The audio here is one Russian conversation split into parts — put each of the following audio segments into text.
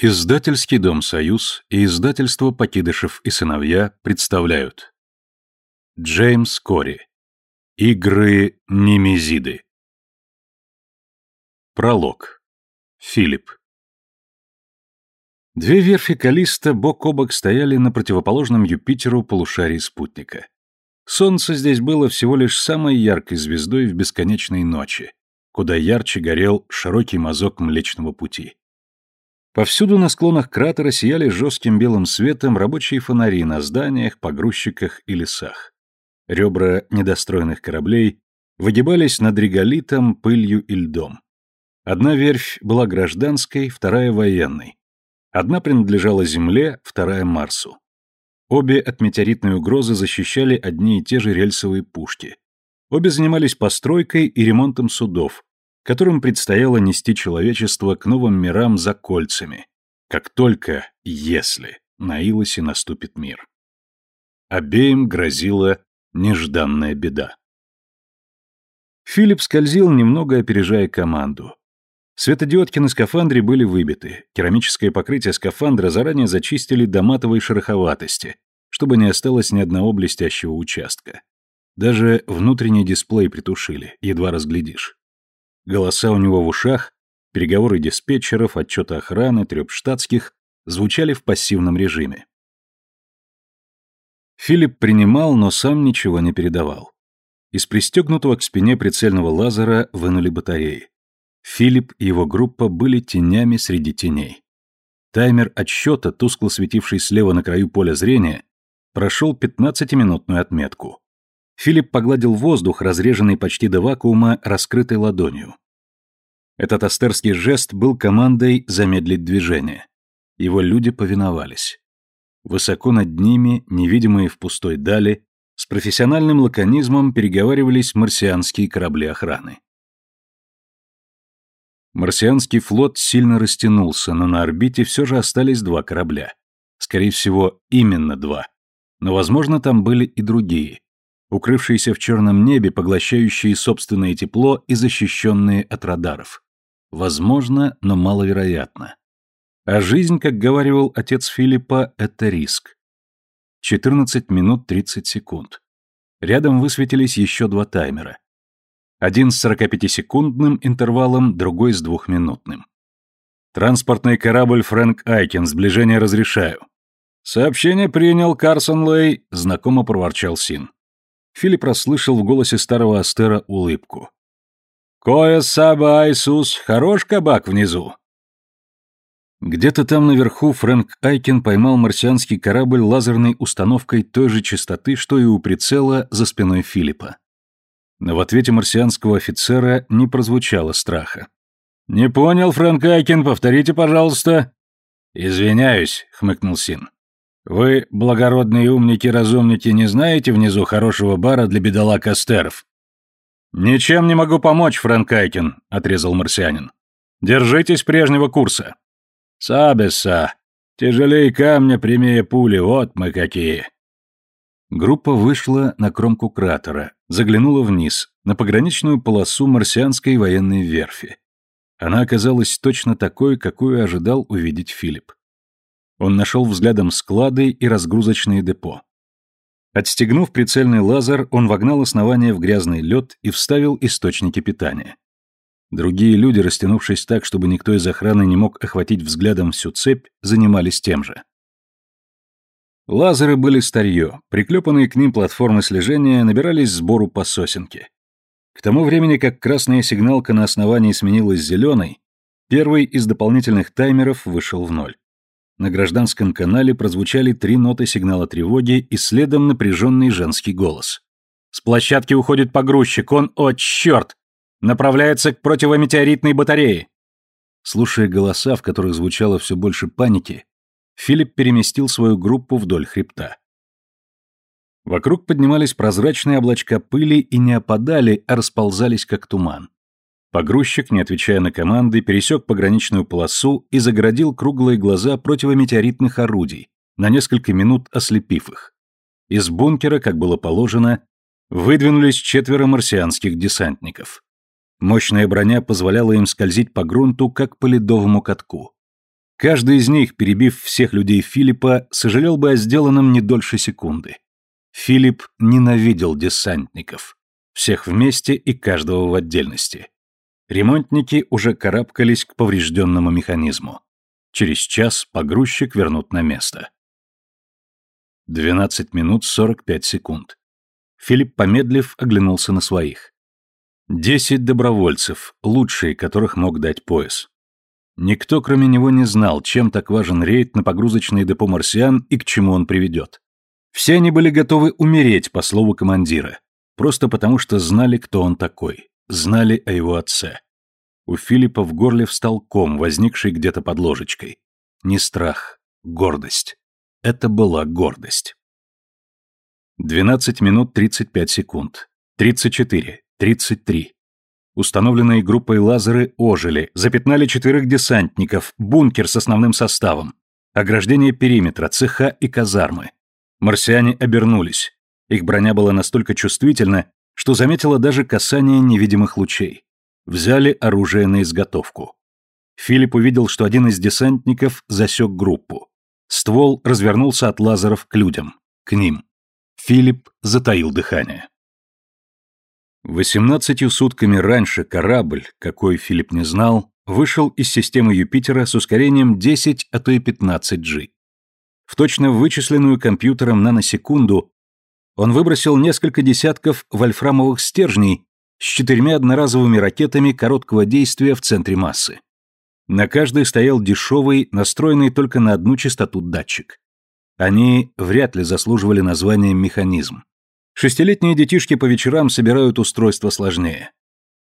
Издательский дом «Союз» и издательство «Покидышев и сыновья» представляют. Джеймс Кори. Игры Немезиды Пролог. Филипп. Две верфи Калиста бок о бок стояли на противоположном Юпитеру полушарии спутника. Солнце здесь было всего лишь самой яркой звездой в бесконечной ночи, куда ярче горел широкий мазок Млечного Пути. Повсюду на склонах кратера сияли жестким белым светом рабочие фонари на зданиях, погрузчиках и лесах. Ребра недостроенных кораблей выгибались над реголитом, пылью и льдом. Одна верфь была гражданской, вторая военной. Одна принадлежала Земле, вторая Марсу. Обе от метеоритной угрозы защищали одни и те же рельсовые пушки. Обе занимались постройкой и ремонтом судов, которым предстояло нести человечество к новым мирам за кольцами, как только, если, на Илосе наступит мир. Обеим грозила нежданная беда. Филипп скользил, немного опережая команду. Светодиодки на скафандре были выбиты, керамическое покрытие скафандра заранее зачистили до матовой шероховатости, чтобы не осталось ни одного блестящего участка. Даже внутренний дисплей притушили, едва разглядишь. Голоса у него в ушах, переговоры диспетчеров, отчеты охраны, трёп штатских звучали в пассивном режиме. Филипп принимал, но сам ничего не передавал. Из пристегнутого к спине прицельного лазера вынули батареи. Филипп и его группа были тенями среди теней. Таймер отсчета, тускло светивший слева на краю поля зрения, прошел 15-минутную отметку. Филипп погладил воздух, разреженный почти до вакуума, раскрытой ладонью. Этот астерский жест был командой замедлить движение. Его люди повиновались. Высоко над ними, невидимые в пустой дали, с профессиональным лаконизмом переговаривались марсианские корабли охраны. Марсианский флот сильно растянулся, но на орбите все же остались два корабля. Скорее всего, именно два. Но, возможно, там были и другие укрывшиеся в черном небе, поглощающие собственное тепло и защищенные от радаров. Возможно, но маловероятно. А жизнь, как говаривал отец Филиппа, это риск. 14 минут 30 секунд. Рядом высветились еще два таймера. Один с 45-секундным интервалом, другой с двухминутным. Транспортный корабль Фрэнк Айкен, сближение разрешаю. Сообщение принял Карсон Лей, знакомо проворчал Син. Филипп расслышал в голосе старого Астера улыбку. «Коя Саба Айсус, хорош кабак внизу!» Где-то там наверху Фрэнк Айкен поймал марсианский корабль лазерной установкой той же частоты, что и у прицела за спиной Филиппа. Но в ответе марсианского офицера не прозвучало страха. «Не понял, Фрэнк Айкен, повторите, пожалуйста». «Извиняюсь», — хмыкнул Син. Вы, благородные умники-разумники, не знаете внизу хорошего бара для бедолаг Астеров? Ничем не могу помочь, Фрэнк Айкин, отрезал марсианин. Держитесь прежнего курса. Сабеса. Тяжелее камня, прямее пули, вот мы какие. Группа вышла на кромку кратера, заглянула вниз, на пограничную полосу марсианской военной верфи. Она оказалась точно такой, какую ожидал увидеть Филипп. Он нашел взглядом склады и разгрузочные депо. Отстегнув прицельный лазер, он вогнал основание в грязный лед и вставил источники питания. Другие люди, растянувшись так, чтобы никто из охраны не мог охватить взглядом всю цепь, занимались тем же. Лазеры были старье, приклепанные к ним платформы слежения набирались сбору по сосенке. К тому времени, как красная сигналка на основании сменилась зеленой, первый из дополнительных таймеров вышел в ноль. На гражданском канале прозвучали три ноты сигнала тревоги и следом напряженный женский голос. «С площадки уходит погрузчик, он, о, черт! Направляется к противометеоритной батарее!» Слушая голоса, в которых звучало все больше паники, Филипп переместил свою группу вдоль хребта. Вокруг поднимались прозрачные облачка пыли и не опадали, а расползались как туман. Погрузчик, не отвечая на команды, пересек пограничную полосу и загородил круглые глаза противометеоритных орудий, на несколько минут ослепив их. Из бункера, как было положено, выдвинулись четверо марсианских десантников. Мощная броня позволяла им скользить по грунту, как по ледовому катку. Каждый из них, перебив всех людей Филиппа, сожалел бы о сделанном не дольше секунды. Филипп ненавидел десантников. Всех вместе и каждого в отдельности. Ремонтники уже карабкались к поврежденному механизму. Через час погрузчик вернут на место. 12 минут 45 секунд. Филипп, помедлив, оглянулся на своих. Десять добровольцев, лучшие, которых мог дать пояс. Никто, кроме него, не знал, чем так важен рейд на погрузочный депо «Марсиан» и к чему он приведет. Все они были готовы умереть, по слову командира, просто потому что знали, кто он такой, знали о его отце. У Филиппа в горле встал ком, возникший где-то под ложечкой. Не страх, гордость. Это была гордость. 12 минут 35 секунд. 34. 33. Установленные группой лазеры ожили, запятнали четверых десантников, бункер с основным составом, ограждение периметра, цеха и казармы. Марсиане обернулись. Их броня была настолько чувствительна, что заметила даже касание невидимых лучей. Взяли оружие на изготовку. Филипп увидел, что один из десантников засек группу. Ствол развернулся от лазеров к людям, к ним. Филипп затаил дыхание. Восемнадцатью сутками раньше корабль, какой Филипп не знал, вышел из системы Юпитера с ускорением 10, а то и 15 G. В точно вычисленную компьютером наносекунду он выбросил несколько десятков вольфрамовых стержней с четырьмя одноразовыми ракетами короткого действия в центре массы. На каждой стоял дешевый, настроенный только на одну частоту датчик. Они вряд ли заслуживали названия «механизм». Шестилетние детишки по вечерам собирают устройство сложнее.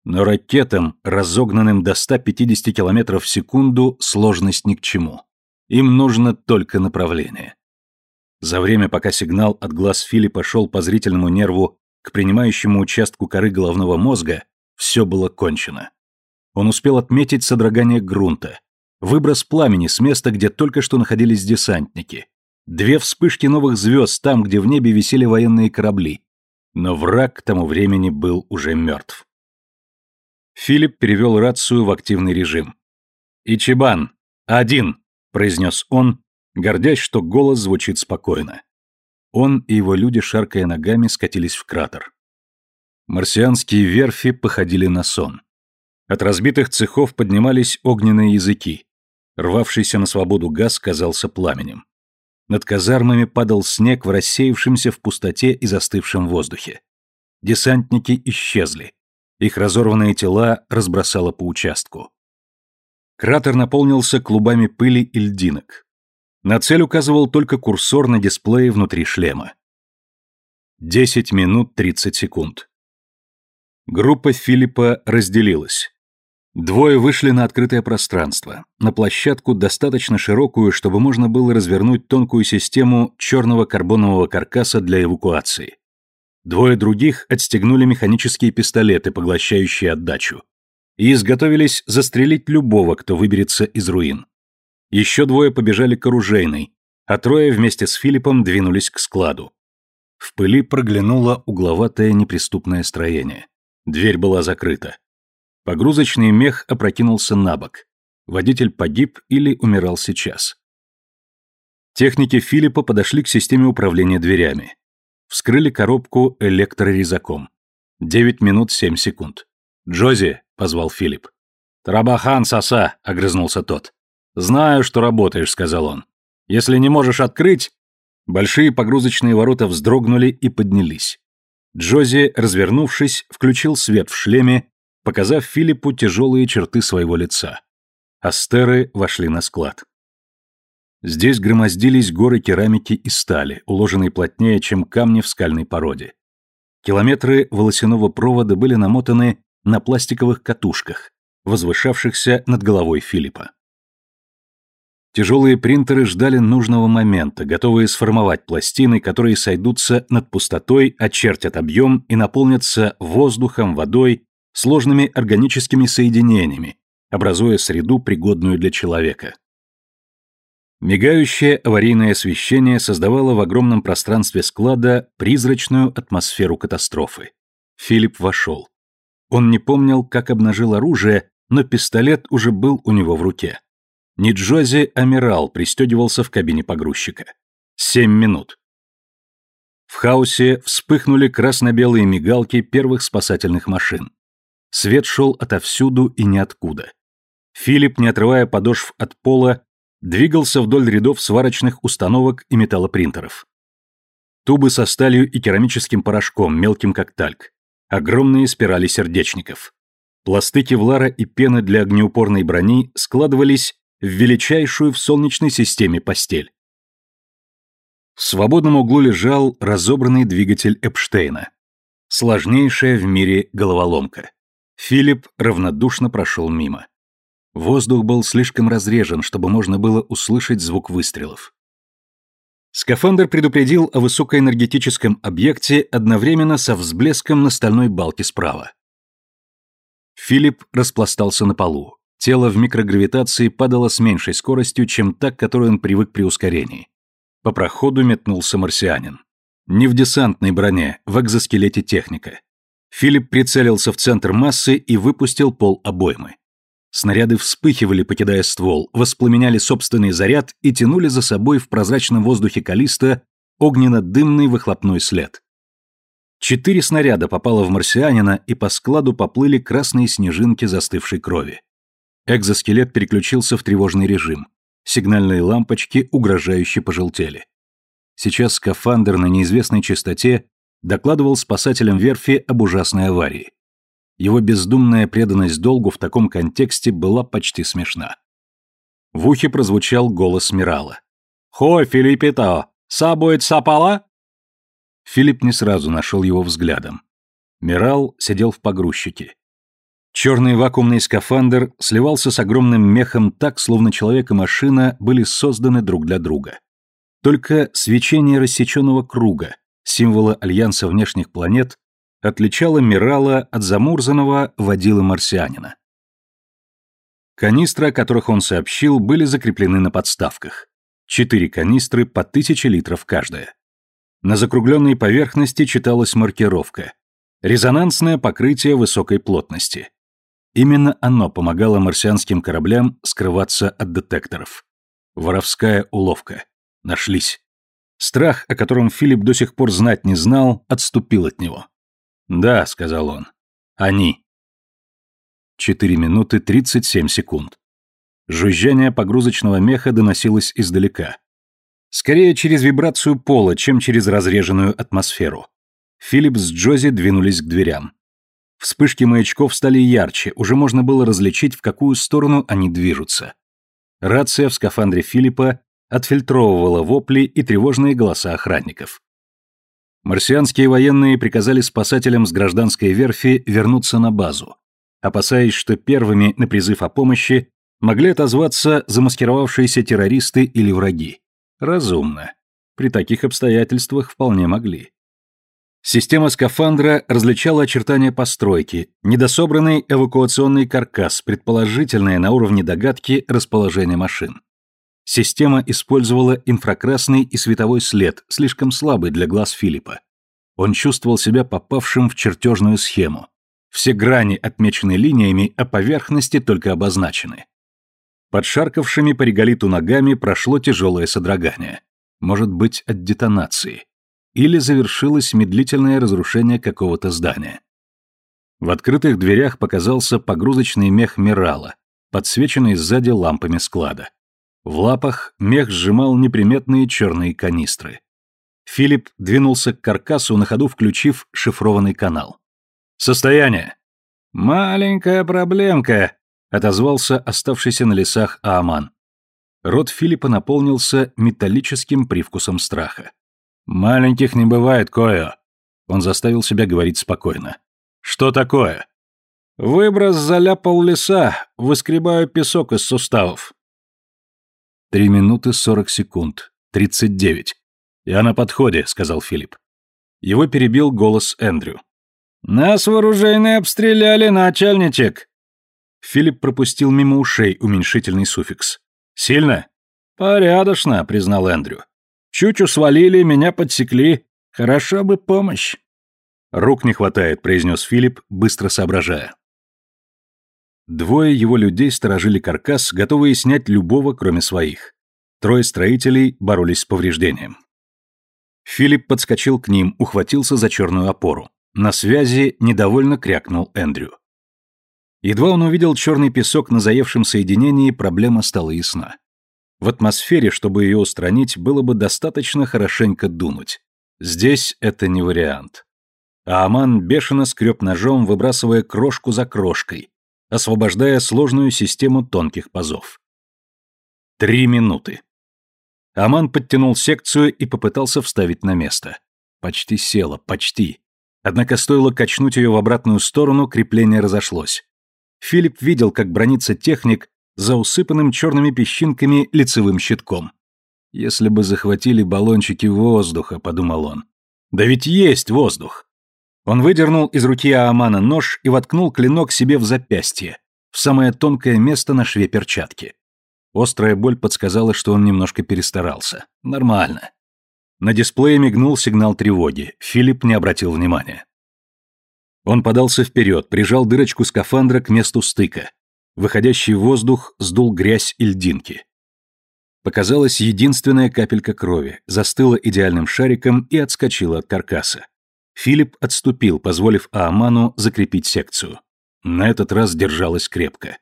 Но ракетам, разогнанным до 150 км в секунду, сложность ни к чему. Им нужно только направление. За время, пока сигнал от глаз Филиппа шел по зрительному нерву к принимающему участку коры головного мозга, все было кончено. Он успел отметить содрогание грунта, выброс пламени с места, где только что находились десантники, две вспышки новых звезд там, где в небе висели военные корабли, но враг к тому времени был уже мертв. Филипп перевел рацию в активный режим. «Ичибан, один!» – произнес он, гордясь, что голос звучит спокойно. Он и его люди, шаркая ногами, скатились в кратер. Марсианские верфи походили на сон. От разбитых цехов поднимались огненные языки. Рвавшийся на свободу газ казался пламенем. Над казармами падал снег в рассеявшемся в пустоте и застывшем воздухе. Десантники исчезли. Их разорванные тела разбросало по участку. Кратер наполнился клубами пыли и льдинок. На цель указывал только курсор на дисплее внутри шлема. 10 минут 30 секунд. Группа Филиппа разделилась. Двое вышли на открытое пространство, на площадку, достаточно широкую, чтобы можно было развернуть тонкую систему черного карбонового каркаса для эвакуации. Двое других отстегнули механические пистолеты, поглощающие отдачу, и изготовились застрелить любого, кто выберется из руин. Еще двое побежали к оружейной, а трое вместе с Филиппом двинулись к складу. В пыли проглянуло угловатое неприступное строение. Дверь была закрыта. Погрузочный мех опрокинулся на бок. Водитель погиб или умирал сейчас. Техники Филиппа подошли к системе управления дверями. Вскрыли коробку электрорезаком. 9 минут 7 секунд. «Джози!» — позвал Филипп. «Трабахан соса!» — огрызнулся тот. «Знаю, что работаешь», — сказал он. «Если не можешь открыть...» Большие погрузочные ворота вздрогнули и поднялись. Джози, развернувшись, включил свет в шлеме показав Филиппу тяжелые черты своего лица. Астеры вошли на склад. Здесь громоздились горы керамики и стали, уложенные плотнее, чем камни в скальной породе. Километры волосяного провода были намотаны на пластиковых катушках, возвышавшихся над головой Филиппа. Тяжелые принтеры ждали нужного момента, готовые сформовать пластины, которые сойдутся над пустотой, очертят объем и наполнятся воздухом, водой сложными органическими соединениями, образуя среду, пригодную для человека. Мигающее аварийное освещение создавало в огромном пространстве склада призрачную атмосферу катастрофы. Филипп вошел. Он не помнил, как обнажил оружие, но пистолет уже был у него в руке. Не Джози, а Мирал пристегивался в кабине погрузчика. Семь минут. В хаосе вспыхнули красно-белые мигалки первых спасательных машин. Свет шел отовсюду и ниоткуда. Филипп, не отрывая подошв от пола, двигался вдоль рядов сварочных установок и металлопринтеров. Тубы со сталью и керамическим порошком, мелким как тальк. Огромные спирали сердечников. Пласты кевлара и пены для огнеупорной брони складывались в величайшую в Солнечной системе постель. В свободном углу лежал разобранный двигатель Эпштейна. Сложнейшая в мире головоломка. Филипп равнодушно прошел мимо. Воздух был слишком разрежен, чтобы можно было услышать звук выстрелов. Скафандр предупредил о высокоэнергетическом объекте одновременно со взблеском на стальной балке справа. Филипп распластался на полу. Тело в микрогравитации падало с меньшей скоростью, чем та, к которой он привык при ускорении. По проходу метнулся марсианин. Не в десантной броне, в экзоскелете техника. Филипп прицелился в центр массы и выпустил пол обоймы. Снаряды вспыхивали, покидая ствол, воспламеняли собственный заряд и тянули за собой в прозрачном воздухе Калиста огненно-дымный выхлопной след. Четыре снаряда попало в марсианина, и по складу поплыли красные снежинки застывшей крови. Экзоскелет переключился в тревожный режим. Сигнальные лампочки угрожающе пожелтели. Сейчас скафандр на неизвестной частоте докладывал спасателям верфи об ужасной аварии. Его бездумная преданность долгу в таком контексте была почти смешна. В ухе прозвучал голос Мирала. «Хо, Филиппито, сабует сапала?» Филипп не сразу нашел его взглядом. Мирал сидел в погрузчике. Черный вакуумный скафандр сливался с огромным мехом так, словно человек и машина были созданы друг для друга. Только свечение рассеченного круга, символа альянса внешних планет, отличало Мирала от замурзанного водила марсианина. Канистры, о которых он сообщил, были закреплены на подставках. Четыре канистры по тысяче литров каждая. На закругленной поверхности читалась маркировка. Резонансное покрытие высокой плотности. Именно оно помогало марсианским кораблям скрываться от детекторов. Воровская уловка. Нашлись. Страх, о котором Филипп до сих пор знать не знал, отступил от него. «Да», — сказал он. «Они». Четыре минуты тридцать семь секунд. Жужжание погрузочного меха доносилось издалека. Скорее через вибрацию пола, чем через разреженную атмосферу. Филипп с Джози двинулись к дверям. Вспышки маячков стали ярче, уже можно было различить, в какую сторону они движутся. Рация в скафандре Филиппа отфильтровывала вопли и тревожные голоса охранников. Марсианские военные приказали спасателям с гражданской верфи вернуться на базу, опасаясь, что первыми на призыв о помощи могли отозваться замаскировавшиеся террористы или враги. Разумно. При таких обстоятельствах вполне могли. Система скафандра различала очертания постройки, недособранный эвакуационный каркас, предположительное на уровне догадки расположение машин. Система использовала инфракрасный и световой след, слишком слабый для глаз Филиппа. Он чувствовал себя попавшим в чертежную схему. Все грани отмечены линиями, а поверхности только обозначены. Под шаркавшими по реголиту ногами прошло тяжелое содрогание. Может быть, от детонации или завершилось медлительное разрушение какого-то здания. В открытых дверях показался погрузочный мех Мирала, подсвеченный сзади лампами склада. В лапах мех сжимал неприметные черные канистры. Филипп двинулся к каркасу, на ходу включив шифрованный канал. «Состояние!» «Маленькая проблемка», — отозвался оставшийся на лесах Ааман. Рот Филиппа наполнился металлическим привкусом страха. «Маленьких не бывает, Коэ». Он заставил себя говорить спокойно. «Что такое?» «Выброс заляпал леса, выскребаю песок из суставов». «Три минуты сорок секунд. Тридцать девять. Я на подходе», — сказал Филипп. Его перебил голос Эндрю. «Нас вооружейные обстреляли, начальничек!» Филипп пропустил мимо ушей уменьшительный суффикс. «Сильно?» «Порядочно», — признал Эндрю. Чучу свалили, меня подсекли. Хорошо бы помощь. Рук не хватает, произнес Филипп, быстро соображая. Двое его людей сторожили каркас, готовые снять любого, кроме своих. Трое строителей боролись с повреждением. Филипп подскочил к ним, ухватился за черную опору. На связи недовольно крякнул Эндрю. Едва он увидел черный песок на заевшем соединении, проблема стала ясна. В атмосфере, чтобы ее устранить, было бы достаточно хорошенько дунуть. Здесь это не вариант. А Аман бешено скреб ножом, выбрасывая крошку за крошкой, освобождая сложную систему тонких пазов. Три минуты. Аман подтянул секцию и попытался вставить на место. Почти села, почти. Однако стоило качнуть ее в обратную сторону, крепление разошлось. Филипп видел, как бронится техник за усыпанным черными песчинками лицевым щитком. «Если бы захватили баллончики воздуха», — подумал он. «Да ведь есть воздух!» Он выдернул из руки Аамана нож и воткнул клинок себе в запястье, в самое тонкое место на шве перчатки. Острая боль подсказала, что он немножко перестарался. Нормально. На дисплее мигнул сигнал тревоги. Филипп не обратил внимания. Он подался вперед, прижал дырочку скафандра к месту стыка. Выходящий воздух сдул грязь и льдинки. Показалась единственная капелька крови, застыла идеальным шариком и отскочила от каркаса. Филипп отступил, позволив Ааману закрепить секцию. На этот раз держалась крепко.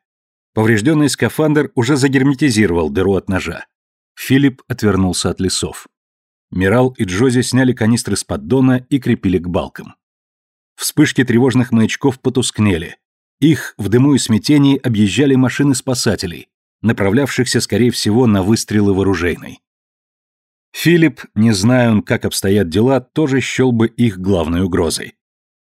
Поврежденный скафандр уже загерметизировал дыру от ножа. Филипп отвернулся от лесов. Мирал и Джози сняли канистры с поддона и крепили к балкам. Вспышки тревожных маячков потускнели. Их в дыму и смятении объезжали машины спасателей, направлявшихся, скорее всего, на выстрелы вооружейной. Филипп, не зная он, как обстоят дела, тоже счел бы их главной угрозой.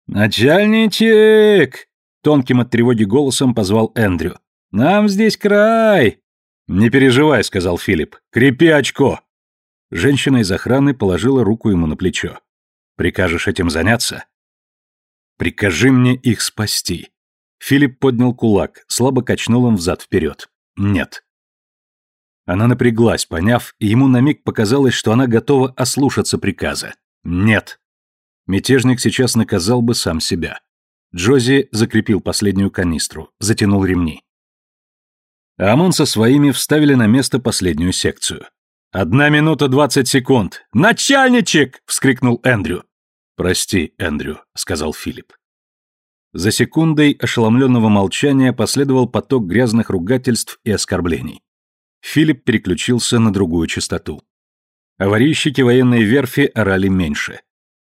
«Начальничек!» — тонким от тревоги голосом позвал Эндрю. «Нам здесь край!» «Не переживай», — сказал Филипп. «Крепи очко!» Женщина из охраны положила руку ему на плечо. «Прикажешь этим заняться?» Прикажи мне их спасти. Филипп поднял кулак, слабо качнул им взад-вперед. Нет. Она напряглась, поняв, и ему на миг показалось, что она готова ослушаться приказа. Нет. Мятежник сейчас наказал бы сам себя. Джози закрепил последнюю канистру, затянул ремни. Амон со своими вставили на место последнюю секцию. «Одна минута двадцать секунд! Начальничек!» — вскрикнул Эндрю. «Прости, Эндрю», — сказал Филипп. За секундой ошеломленного молчания последовал поток грязных ругательств и оскорблений. Филипп переключился на другую частоту. Аварийщики военной верфи орали меньше.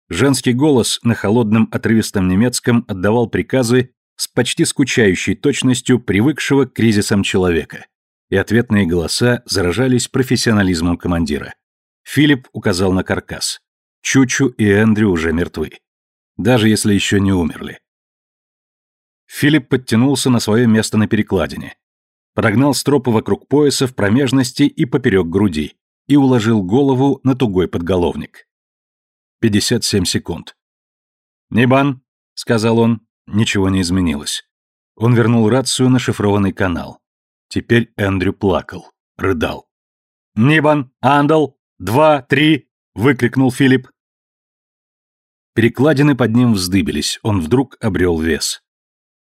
Женский голос на холодном отрывистом немецком отдавал приказы с почти скучающей точностью привыкшего к кризисам человека, и ответные голоса заражались профессионализмом командира. Филипп указал на каркас. Чучу и Эндрю уже мертвы. Даже если еще не умерли. Филипп подтянулся на свое место на перекладине. Прогнал стропы вокруг пояса в промежности и поперек груди и уложил голову на тугой подголовник. 57 секунд. «Небан», — сказал он, ничего не изменилось. Он вернул рацию на шифрованный канал. Теперь Эндрю плакал, рыдал. «Нибан! Андал! Два! Три!» — выкрикнул Филипп. Перекладины под ним вздыбились, он вдруг обрел вес.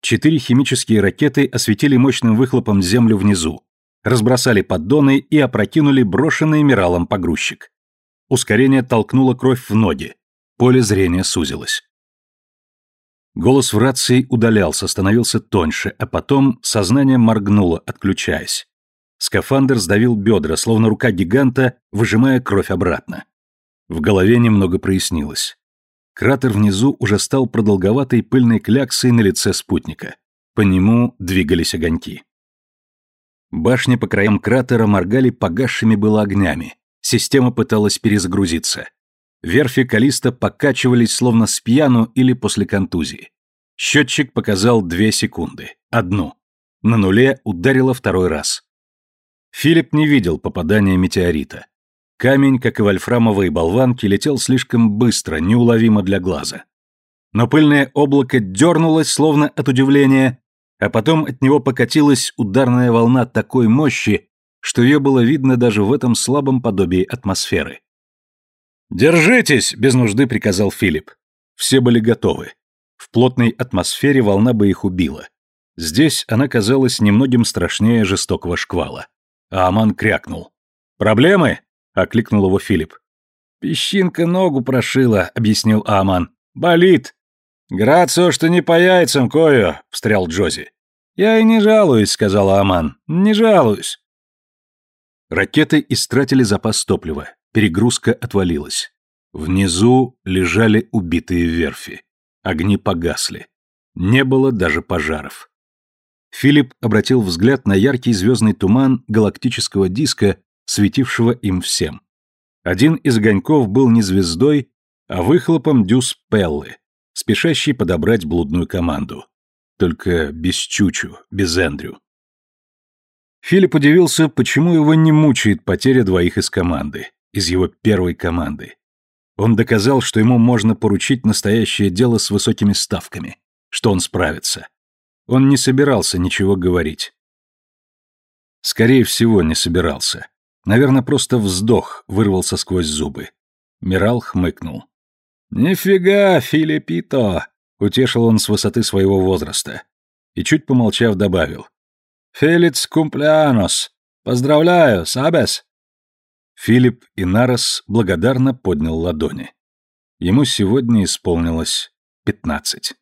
Четыре химические ракеты осветили мощным выхлопом землю внизу, разбросали поддоны и опрокинули брошенный Миралом погрузчик. Ускорение толкнуло кровь в ноги, поле зрения сузилось. Голос в рации удалялся, становился тоньше, а потом сознание моргнуло, отключаясь. Скафандр сдавил бедра, словно рука гиганта, выжимая кровь обратно. В голове немного прояснилось. Кратер внизу уже стал продолговатой пыльной кляксой на лице спутника. По нему двигались огоньки. Башни по краям кратера моргали погасшими было огнями. Система пыталась перезагрузиться. Верфи Калиста покачивались словно с пьяну или после контузии. Счетчик показал две секунды. Одну. На нуле ударило второй раз. Филипп не видел попадания метеорита. Камень, как и вольфрамовые болванки, летел слишком быстро, неуловимо для глаза. Но пыльное облако дернулось, словно от удивления, а потом от него покатилась ударная волна такой мощи, что ее было видно даже в этом слабом подобии атмосферы. «Держитесь!» — без нужды приказал Филипп. Все были готовы. В плотной атмосфере волна бы их убила. Здесь она казалась немногим страшнее жестокого шквала. А Аман крякнул. «Проблемы?» — окликнул его Филипп. «Песчинка ногу прошила», — объяснил Аман. «Болит». «Грацио, что не по яйцам, Кою», — встрял Джози. «Я и не жалуюсь», — сказала Аман. «Не жалуюсь». Ракеты истратили запас топлива. Перегрузка отвалилась. Внизу лежали убитые верфи. Огни погасли. Не было даже пожаров. Филипп обратил взгляд на яркий звездный туман галактического диска, светившего им всем. Один из огоньков был не звездой, а выхлопом Дюс Пеллы, спешащий подобрать блудную команду. Только без Чучу, без Эндрю. Филипп удивился, почему его не мучает потеря двоих из команды, из его первой команды. Он доказал, что ему можно поручить настоящее дело с высокими ставками, что он справится. Он не собирался ничего говорить. Скорее всего, не собирался. Наверное, просто вздох вырвался сквозь зубы. Мирал хмыкнул. «Нифига, Филиппито!» — утешил он с высоты своего возраста. И чуть помолчав добавил. «Фелиц кумплеанос! Поздравляю, сабес!» Филипп Инарос благодарно поднял ладони. Ему сегодня исполнилось пятнадцать.